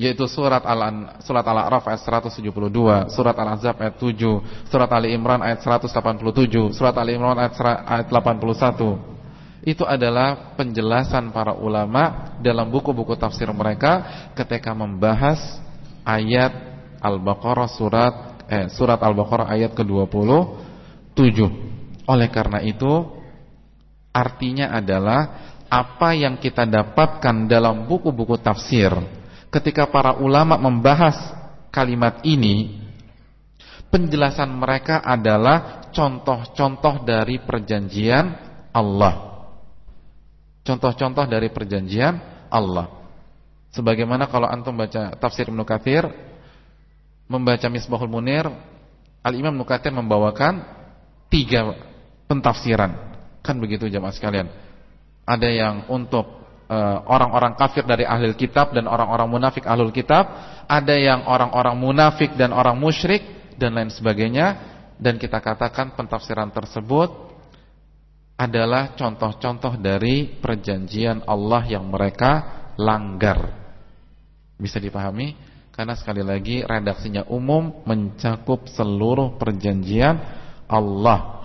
yaitu surat Al surat Al-A'raf ayat 172, surat Al-Ahzab ayat 7, surat Ali Imran ayat 187, surat Ali Imran ayat, ayat 81. Itu adalah penjelasan para ulama dalam buku-buku tafsir mereka ketika membahas ayat Al-Baqarah surat eh, surat Al-Baqarah ayat ke-27. Oleh karena itu artinya adalah apa yang kita dapatkan dalam buku-buku tafsir ketika para ulama membahas kalimat ini penjelasan mereka adalah contoh-contoh dari perjanjian Allah. Contoh-contoh dari perjanjian Allah. Sebagaimana kalau antum baca tafsir Ibnu Katsir, membaca Misbahul Munir, Al-Imam Ibnu Katsir membawakan tiga pentafsiran. Kan begitu jemaah sekalian. Ada yang untuk orang-orang uh, kafir dari ahli kitab dan orang-orang munafik ahlul kitab, ada yang orang-orang munafik dan orang musyrik dan lain sebagainya dan kita katakan pentafsiran tersebut adalah contoh-contoh dari perjanjian Allah yang mereka langgar. Bisa dipahami? Karena sekali lagi redaksinya umum mencakup seluruh perjanjian Allah.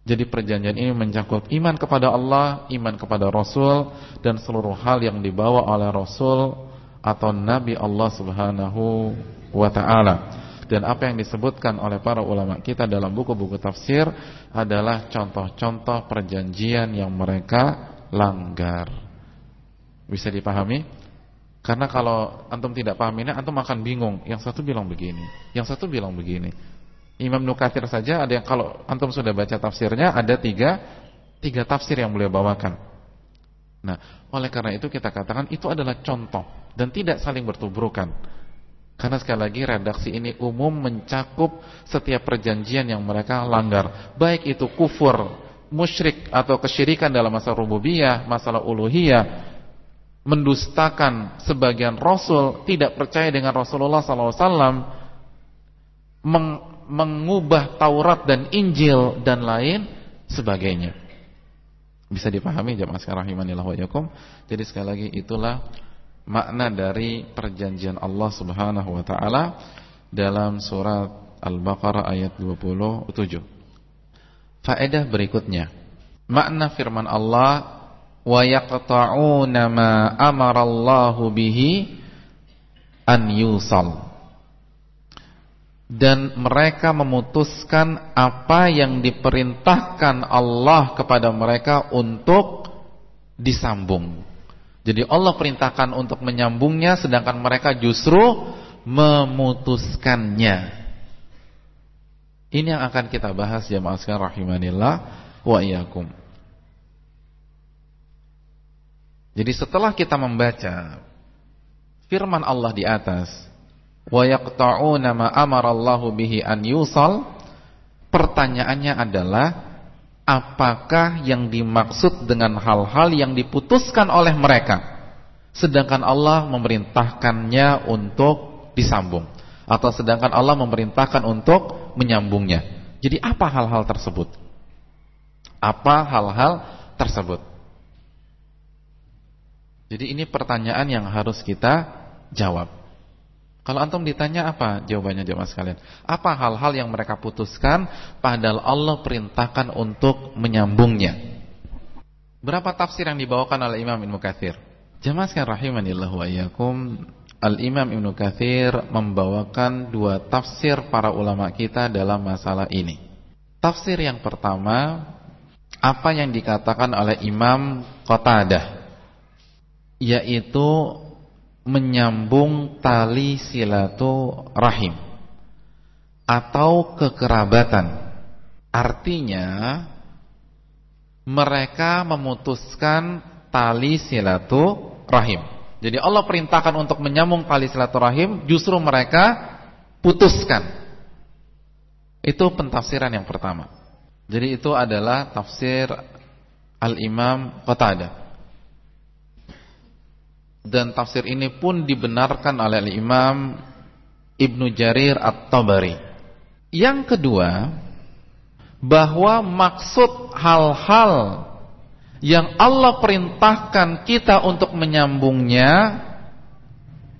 Jadi perjanjian ini mencakup iman kepada Allah, iman kepada Rasul dan seluruh hal yang dibawa oleh Rasul atau Nabi Allah Subhanahu wa taala. Dan apa yang disebutkan oleh para ulama kita dalam buku-buku tafsir adalah contoh-contoh perjanjian yang mereka langgar. Bisa dipahami? Karena kalau antum tidak paham ini antum akan bingung. Yang satu bilang begini, yang satu bilang begini. Imam Nukathir saja ada yang kalau antum sudah baca tafsirnya ada tiga tiga tafsir yang beliau bawakan. Nah, oleh karena itu kita katakan itu adalah contoh dan tidak saling bertubrukan. Karena sekali lagi redaksi ini umum mencakup setiap perjanjian yang mereka langgar, baik itu kufur, musyrik atau kesyirikan dalam masalah rububiyah, masalah uluhiyah, mendustakan sebagian rasul, tidak percaya dengan Rasulullah SAW, meng mengubah Taurat dan Injil dan lain sebagainya. Bisa dipahami jemaah sekalian rahimanillah wa yakum. Jadi sekali lagi itulah makna dari perjanjian Allah Subhanahu wa taala dalam surat Al-Baqarah ayat 27. Faedah berikutnya. Makna firman Allah wa yaqta'una ma amarallahu bihi an yusal dan mereka memutuskan apa yang diperintahkan Allah kepada mereka untuk disambung. Jadi Allah perintahkan untuk menyambungnya sedangkan mereka justru memutuskannya. Ini yang akan kita bahas jemaah sekalian rahimanillah wa iyyakum. Jadi setelah kita membaca firman Allah di atas, wa yaqta'una ma amarallahu bihi an yusal, pertanyaannya adalah apakah yang dimaksud dengan hal-hal yang diputuskan oleh mereka sedangkan Allah memerintahkannya untuk disambung atau sedangkan Allah memerintahkan untuk menyambungnya. Jadi apa hal-hal tersebut? Apa hal-hal tersebut? Jadi ini pertanyaan yang harus kita jawab. Kalau antum ditanya apa jawabannya jemaah sekalian? Apa hal-hal yang mereka putuskan padahal Allah perintahkan untuk menyambungnya? Berapa tafsir yang dibawakan oleh Imam Ibnu Katsir? Jemaah sekalian rahimanillah wa iyyakum. Al-Imam Ibnu Katsir membawakan dua tafsir para ulama kita dalam masalah ini. Tafsir yang pertama apa yang dikatakan oleh Imam Qatadah yaitu menyambung tali silaturahim atau kekerabatan. Artinya mereka memutuskan tali silaturahim. Jadi Allah perintahkan untuk menyambung tali silaturahim, justru mereka putuskan. Itu pentafsiran yang pertama. Jadi itu adalah tafsir Al-Imam Qatadah dan tafsir ini pun dibenarkan oleh Imam Ibnu Jarir At-Tabari. Yang kedua, bahwa maksud hal-hal yang Allah perintahkan kita untuk menyambungnya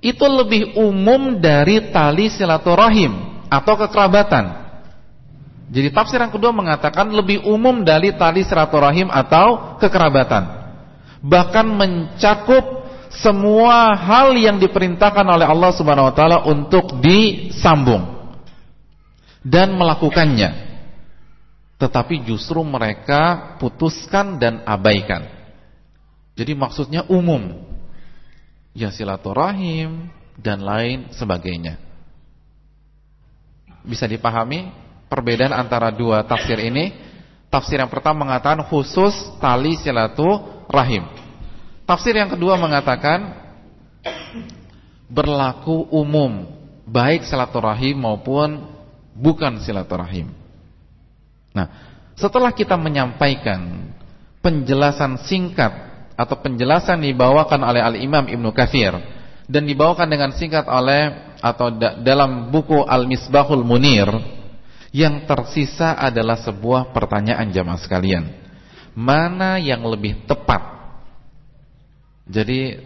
itu lebih umum dari tali silaturahim atau kekerabatan. Jadi tafsir yang kedua mengatakan lebih umum dari tali silaturahim atau kekerabatan. Bahkan mencakup semua hal yang diperintahkan oleh Allah Subhanahu wa taala untuk disambung. dan melakukannya. Tetapi justru mereka putuskan dan abaikan. Jadi maksudnya umum. Ya silaturahim dan lain sebagainya. Bisa dipahami perbedaan antara dua tafsir ini? Tafsir yang pertama mengatakan khusus tali silaturahim. Tafsir yang kedua mengatakan berlaku umum, baik silaturahim maupun bukan silaturahim. Nah, setelah kita menyampaikan penjelasan singkat atau penjelasan dibawakan oleh Al-Imam Ibnu Katsir dan dibawakan dengan singkat oleh atau da, dalam buku Al-Misbahul Munir yang tersisa adalah sebuah pertanyaan jamaah sekalian. Mana yang lebih tepat? Jadi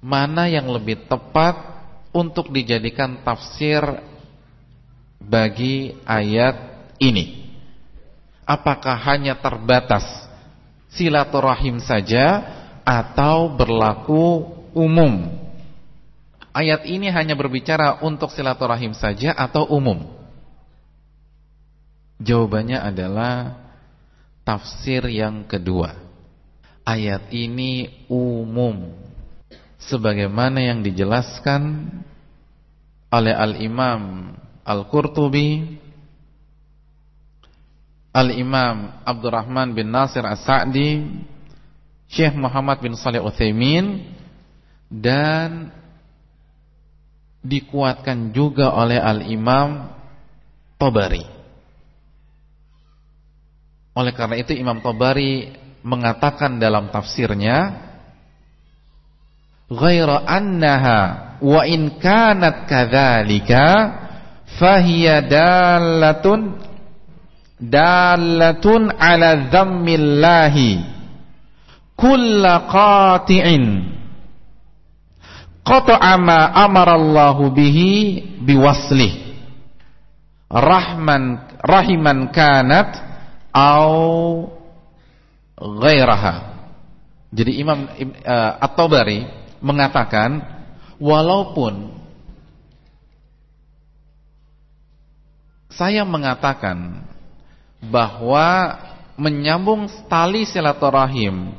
mana yang lebih tepat untuk dijadikan tafsir bagi ayat ini? apakah hanya terbatas silaturahim saja atau berlaku umum? Ayat ini hanya berbicara untuk silaturahim saja atau umum? Jawabannya adalah tafsir yang kedua. Ayat ini umum. Sebagaimana yang dijelaskan oleh Al-Imam Al-Qurtubi Al-Imam Abdurrahman bin Nasir As-Sa'di Syekh Muhammad bin Salih Uthaymin dan dikuatkan juga oleh Al-Imam Tabari. Oleh karena itu Imam Tabari mengatakan dalam tafsirnya ghaira annaha wa in kanat kadzalika fahiya dalatun dalatun ala dzammillahi kulla qati'in qata'a ma amarallahu bihi biwaslih rahman rahiman kanat au ghairaha. Jadi Imam uh, At-Tabari mengatakan walaupun saya mengatakan bahwa menyambung tali silaturahim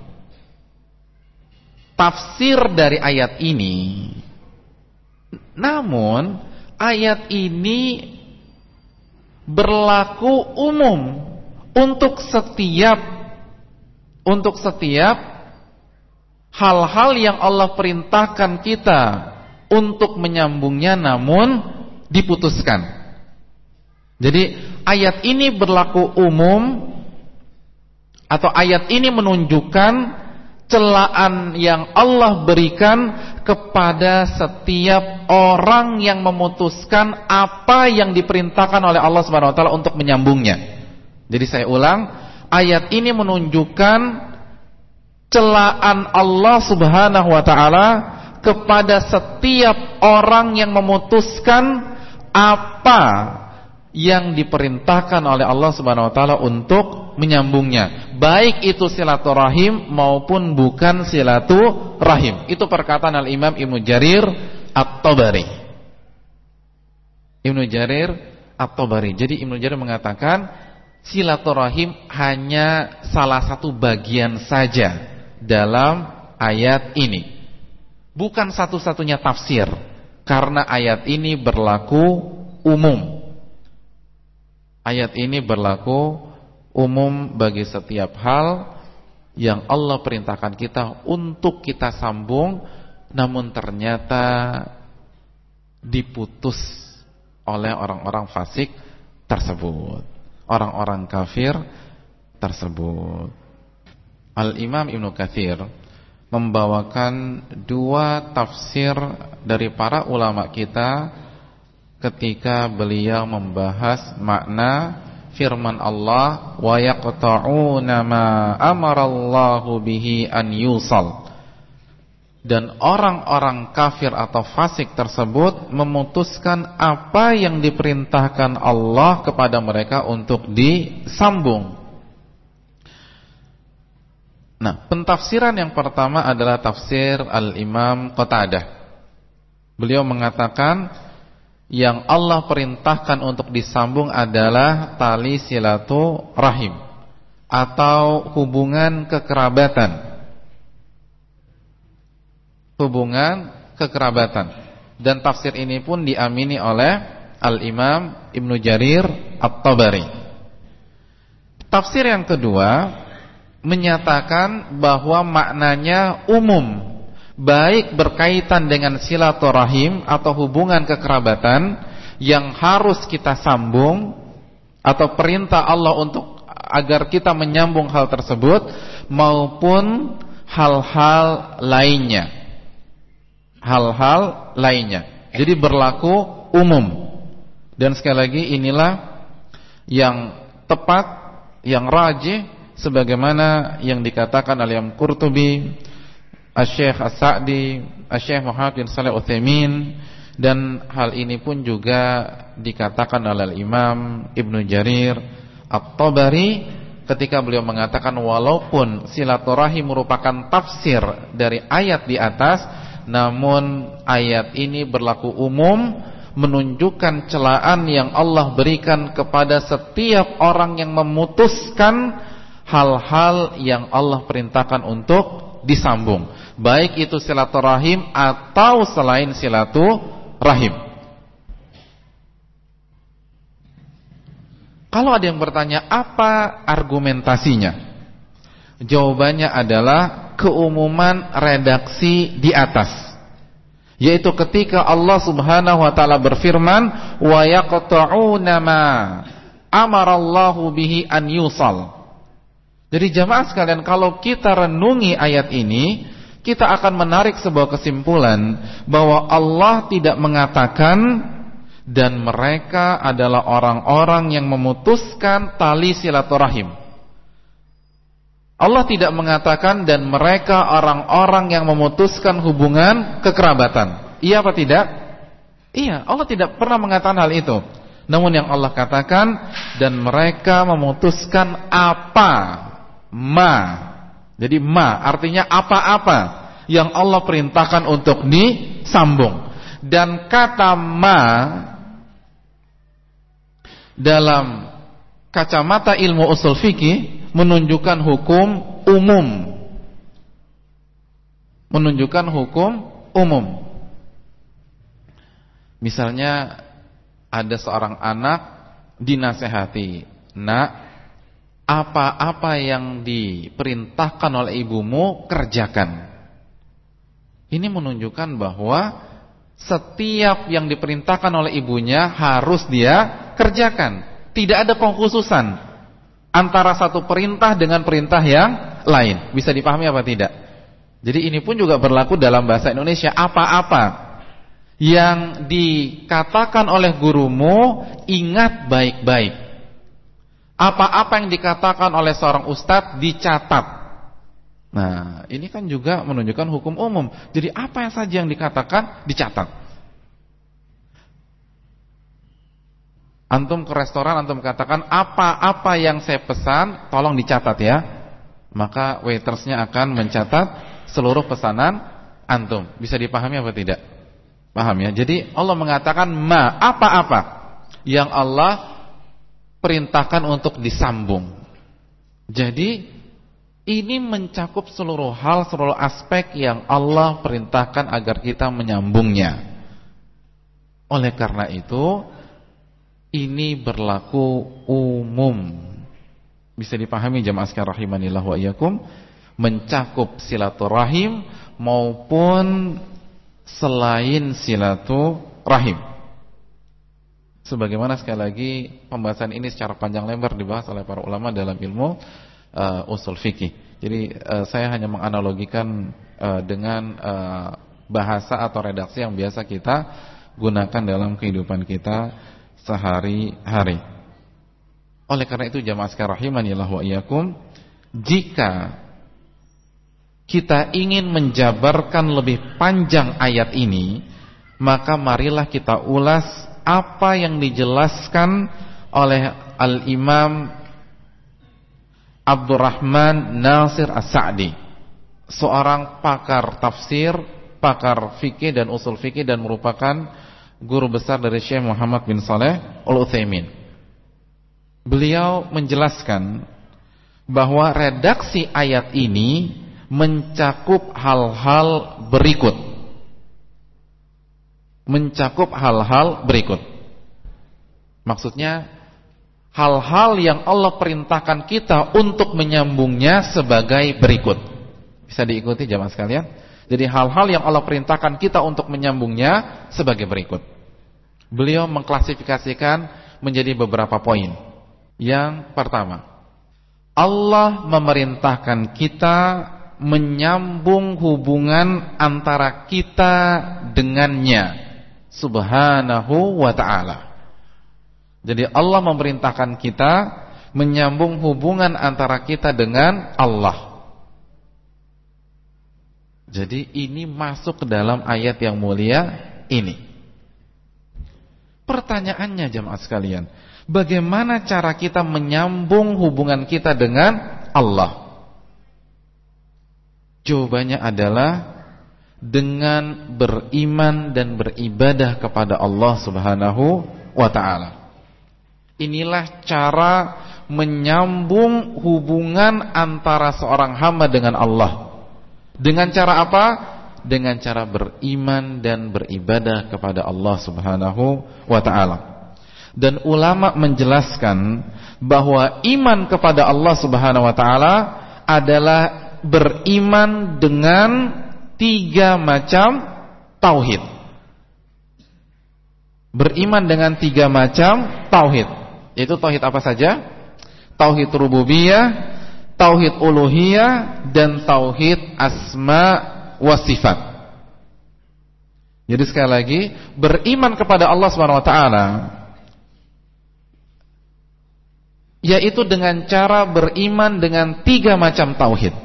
tafsir dari ayat ini namun ayat ini berlaku umum untuk setiap untuk setiap hal-hal yang Allah perintahkan kita untuk menyambungnya namun diputuskan. Jadi ayat ini berlaku umum atau ayat ini menunjukkan celaan yang Allah berikan kepada setiap orang yang memutuskan apa yang diperintahkan oleh Allah Subhanahu wa taala untuk menyambungnya. Jadi saya ulang, ayat ini menunjukkan celaan Allah Subhanahu wa taala kepada setiap orang yang memutuskan apa yang diperintahkan oleh Allah Subhanahu wa taala untuk menyambungnya, baik itu silaturahim maupun bukan silaturahim. Itu perkataan Al-Imam Ibnu Jarir At-Tabari. Ibnu Jarir At-Tabari. Jadi Ibnu Jarir mengatakan silaturahim hanya salah satu bagian saja dalam ayat ini. Bukan satu-satunya tafsir karena ayat ini berlaku umum Ayat ini berlaku umum bagi setiap hal yang Allah perintahkan kita untuk kita sambung namun ternyata diputus oleh orang-orang fasik tersebut, orang-orang kafir tersebut. Al-Imam Ibnu Katsir membawakan dua tafsir dari para ulama kita ketika beliau membahas makna firman Allah wa yaqta'una ma amarallahu bihi an yusal dan orang-orang kafir atau fasik tersebut memutuskan apa yang diperintahkan Allah kepada mereka untuk disambung. Nah, pentafsiran yang pertama adalah tafsir Al-Imam Qatadah. Beliau mengatakan yang Allah perintahkan untuk disambung adalah tali silaturahim atau hubungan kekerabatan. Hubungan kekerabatan. Dan tafsir ini pun diamini oleh Al-Imam Ibnu Jarir At-Tabari. Tafsir yang kedua menyatakan bahwa maknanya umum baik berkaitan dengan silaturahim atau hubungan kekerabatan yang harus kita sambung atau perintah Allah untuk agar kita menyambung hal tersebut maupun hal-hal lainnya. Hal-hal lainnya. Jadi berlaku umum. Dan sekali lagi inilah yang tepat, yang rajih sebagaimana yang dikatakan oleh Imam Qurtubi Asy-Syaikh As-Sa'di, Asy-Syaikh Muhammad bin Shalih Utsaimin dan hal ini pun juga dikatakan oleh Imam Ibnu Jarir At-Tabari ketika beliau mengatakan walaupun silaturahim merupakan tafsir dari ayat di atas namun ayat ini berlaku umum menunjukkan celaan yang Allah berikan kepada setiap orang yang memutuskan hal-hal yang Allah perintahkan untuk disambung baik itu silaturahim atau selain silaturahim. Kalau ada yang bertanya apa argumentasinya? Jawabannya adalah keumuman redaksi di atas. Yaitu ketika Allah Subhanahu wa taala berfirman wa yaqta'una ma amarallahu bihi an yusal. Jadi jamaah sekalian kalau kita renungi ayat ini kita akan menarik sebuah kesimpulan bahwa Allah tidak mengatakan dan mereka adalah orang-orang yang memutuskan tali silaturahim. Allah tidak mengatakan dan mereka orang-orang yang memutuskan hubungan kekerabatan. Iya apa tidak? Iya, Allah tidak pernah mengatakan hal itu. Namun yang Allah katakan dan mereka memutuskan apa ma jadi ma artinya apa-apa yang Allah perintahkan untuk disambung. Dan kata ma dalam kacamata ilmu usul fikih menunjukkan hukum umum. Menunjukkan hukum umum. Misalnya ada seorang anak dinasehati, "Nak, apa-apa yang diperintahkan oleh ibumu kerjakan. Ini menunjukkan bahwa setiap yang diperintahkan oleh ibunya harus dia kerjakan. Tidak ada pengkhususan antara satu perintah dengan perintah yang lain. Bisa dipahami apa tidak? Jadi ini pun juga berlaku dalam bahasa Indonesia. Apa-apa yang dikatakan oleh gurumu ingat baik-baik. Apa-apa yang dikatakan oleh seorang ustadz dicatat. Nah, ini kan juga menunjukkan hukum umum. Jadi apa saja yang dikatakan dicatat. Antum ke restoran, antum katakan apa-apa yang saya pesan, tolong dicatat ya. Maka waitersnya akan mencatat seluruh pesanan antum. Bisa dipahami apa tidak? Paham ya? Jadi Allah mengatakan ma apa-apa yang Allah perintahkan untuk disambung. Jadi ini mencakup seluruh hal, seluruh aspek yang Allah perintahkan agar kita menyambungnya. Oleh karena itu, ini berlaku umum. Bisa dipahami jemaah sekalian rahimanillah wa iyyakum, mencakup silaturahim maupun selain silaturahim. Sebagaimana sekali lagi pembahasan ini secara panjang lebar dibahas oleh para ulama dalam ilmu uh, usul fikih. Jadi uh, saya hanya menganalogikan uh, dengan uh, bahasa atau redaksi yang biasa kita gunakan dalam kehidupan kita sehari-hari. Oleh karena itu jamaah sekalian rahimanillah wa iyyakum, jika kita ingin menjabarkan lebih panjang ayat ini, maka marilah kita ulas apa yang dijelaskan oleh Al-Imam Abdurrahman Nasir As-Sa'di seorang pakar tafsir, pakar fikih dan usul fikih dan merupakan guru besar dari Syekh Muhammad bin Saleh Al-Utsaimin. Beliau menjelaskan bahwa redaksi ayat ini mencakup hal-hal berikut. Mencakup hal-hal berikut. Maksudnya hal-hal yang Allah perintahkan kita untuk menyambungnya sebagai berikut. Bisa diikuti jamaah sekalian? Jadi hal-hal yang Allah perintahkan kita untuk menyambungnya sebagai berikut. Beliau mengklasifikasikan menjadi beberapa poin. Yang pertama, Allah memerintahkan kita menyambung hubungan antara kita dengannya subhanahu wa ta'ala. Jadi Allah memerintahkan kita menyambung hubungan antara kita dengan Allah. Jadi ini masuk ke dalam ayat yang mulia ini. Pertanyaannya jemaah sekalian, bagaimana cara kita menyambung hubungan kita dengan Allah? Jawabannya adalah dengan beriman dan beribadah kepada Allah Subhanahu wa taala. Inilah cara menyambung hubungan antara seorang hamba dengan Allah. Dengan cara apa? dengan cara beriman dan beribadah kepada Allah Subhanahu wa taala. Dan ulama menjelaskan bahwa iman kepada Allah Subhanahu wa taala adalah beriman dengan tiga macam tauhid. Beriman dengan tiga macam tauhid. Itu tauhid apa saja? Tauhid rububiyah, tauhid uluhiyah dan tauhid asma wasifat. Jadi sekali lagi beriman kepada Allah wa taala yaitu dengan cara beriman dengan tiga macam tauhid.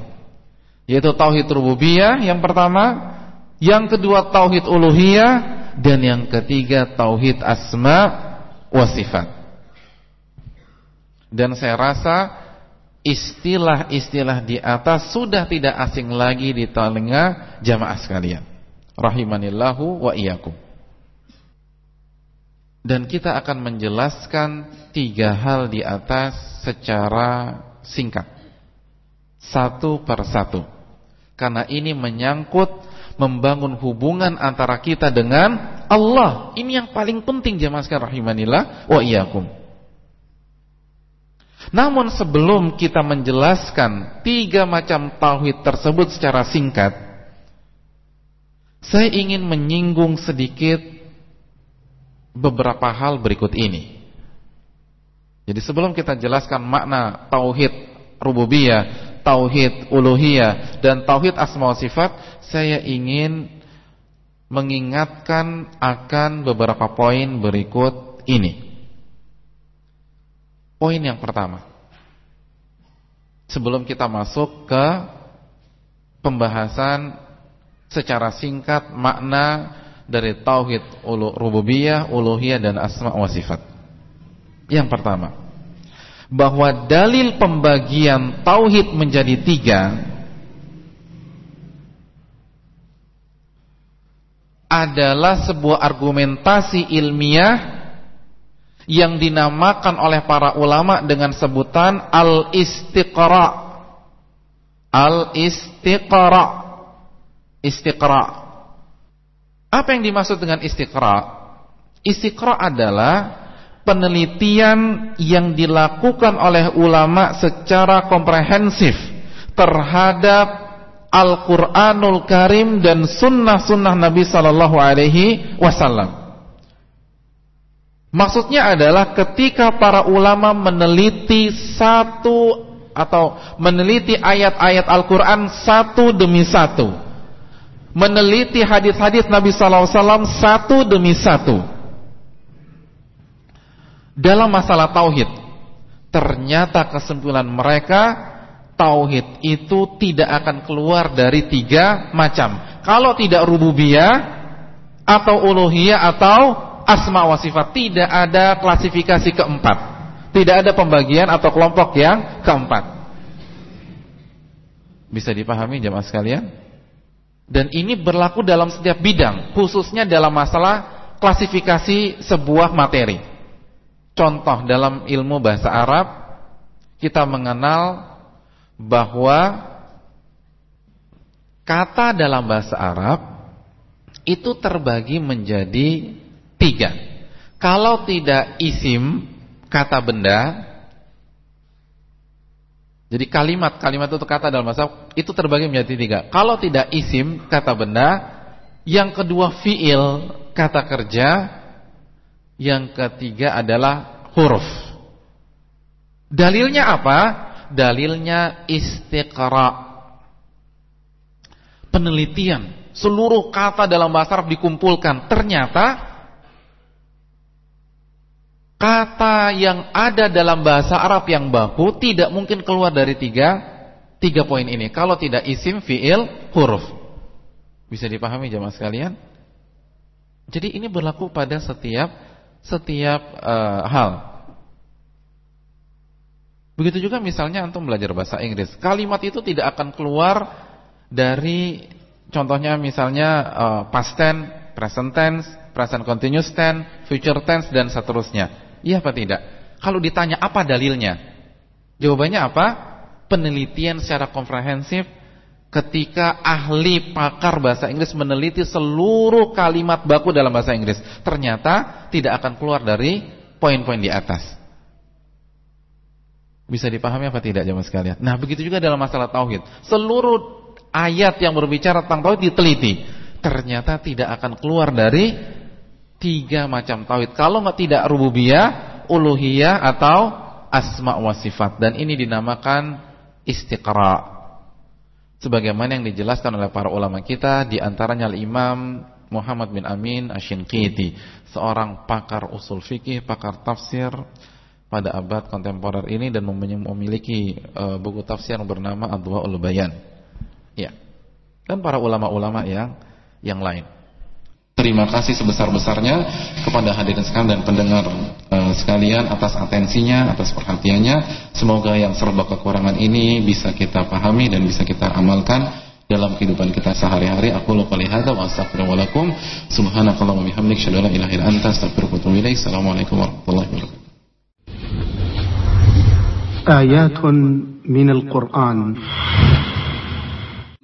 Yaitu tauhid rububiyah yang pertama, yang kedua tauhid uluhiyah dan yang ketiga tauhid asma wa sifat. Dan saya rasa istilah-istilah di atas sudah tidak asing lagi di telinga jamaah sekalian. Rahimanillahu wa iyyakum. Dan kita akan menjelaskan tiga hal di atas secara singkat. Satu per satu. Karena ini menyangkut membangun hubungan antara kita dengan Allah. Ini yang paling penting jemaah sekalian rahimanillah wa iyyakum. Namun sebelum kita menjelaskan tiga macam tauhid tersebut secara singkat, saya ingin menyinggung sedikit beberapa hal berikut ini. Jadi sebelum kita jelaskan makna tauhid rububiyah, tauhid uluhiyah dan tauhid asma wa sifat, saya ingin mengingatkan akan beberapa poin berikut ini. Poin yang pertama. Sebelum kita masuk ke Pembahasan Secara singkat makna Dari Tauhid ulu, Rububiyah, Uluhiyah dan Asma wa Sifat. Yang pertama Bahwa dalil pembagian Tauhid menjadi tiga Adalah sebuah argumentasi ilmiah yang dinamakan oleh para ulama dengan sebutan al-istiqra. Al-istiqra. Istiqra. Apa yang dimaksud dengan istiqra? Istiqra adalah penelitian yang dilakukan oleh ulama secara komprehensif terhadap Al-Quranul Karim dan sunnah-sunnah Nabi Sallallahu Alaihi Wasallam. Maksudnya adalah ketika para ulama meneliti satu atau meneliti ayat-ayat Al-Quran satu demi satu. Meneliti hadis-hadis Nabi SAW satu demi satu. Dalam masalah tauhid, ternyata kesimpulan mereka tauhid itu tidak akan keluar dari tiga macam. Kalau tidak rububiyah atau uluhiyah atau asma wa sifat tidak ada klasifikasi keempat. Tidak ada pembagian atau kelompok yang keempat. Bisa dipahami jemaah sekalian? Dan ini berlaku dalam setiap bidang, khususnya dalam masalah klasifikasi sebuah materi. Contoh dalam ilmu bahasa Arab kita mengenal bahwa kata dalam bahasa Arab itu terbagi menjadi tiga. Kalau tidak isim kata benda, jadi kalimat-kalimat itu kata dalam bahasa itu terbagi menjadi tiga. Kalau tidak isim kata benda, yang kedua fiil kata kerja, yang ketiga adalah huruf. Dalilnya apa? Dalilnya istiqra. Penelitian, seluruh kata dalam bahasa Arab dikumpulkan. Ternyata kata yang ada dalam bahasa Arab yang baku tidak mungkin keluar dari tiga tiga poin ini. Kalau tidak isim, fiil, huruf. Bisa dipahami jemaah sekalian? Jadi ini berlaku pada setiap setiap uh, hal. Begitu juga misalnya antum belajar bahasa Inggris, kalimat itu tidak akan keluar dari contohnya misalnya uh, past tense, present tense, present continuous tense, future tense dan seterusnya. Iya apa tidak? Kalau ditanya apa dalilnya? Jawabannya apa? Penelitian secara komprehensif ketika ahli pakar bahasa Inggris meneliti seluruh kalimat baku dalam bahasa Inggris. Ternyata tidak akan keluar dari poin-poin di atas. Bisa dipahami apa tidak jemaah sekalian? Nah, begitu juga dalam masalah tauhid. Seluruh ayat yang berbicara tentang tauhid diteliti. Ternyata tidak akan keluar dari Tiga macam tauhid. Kalau nggak tidak rububiyah, uluhiyah atau asma wa sifat dan ini dinamakan istiqra. Sebagaimana yang dijelaskan oleh para ulama kita di antaranya Imam Muhammad bin Amin Asy-Shinqiti, seorang pakar usul fikih, pakar tafsir pada abad kontemporer ini dan memiliki uh, buku tafsir yang bernama Adwaul Bayan. Ya. Dan para ulama-ulama yang yang lain. Terima kasih sebesar-besarnya kepada hadirin sekalian dan pendengar uh, sekalian atas atensinya, atas perhatiannya. Semoga yang serba kekurangan ini bisa kita pahami dan bisa kita amalkan dalam kehidupan kita sehari-hari. Aku lupa lihat wa astaghfirullahaladzim. Subhanakallahumma bihamdik la ilaha illa anta ilaik. Assalamualaikum warahmatullahi wabarakatuh. Ayatun minal Qur'an.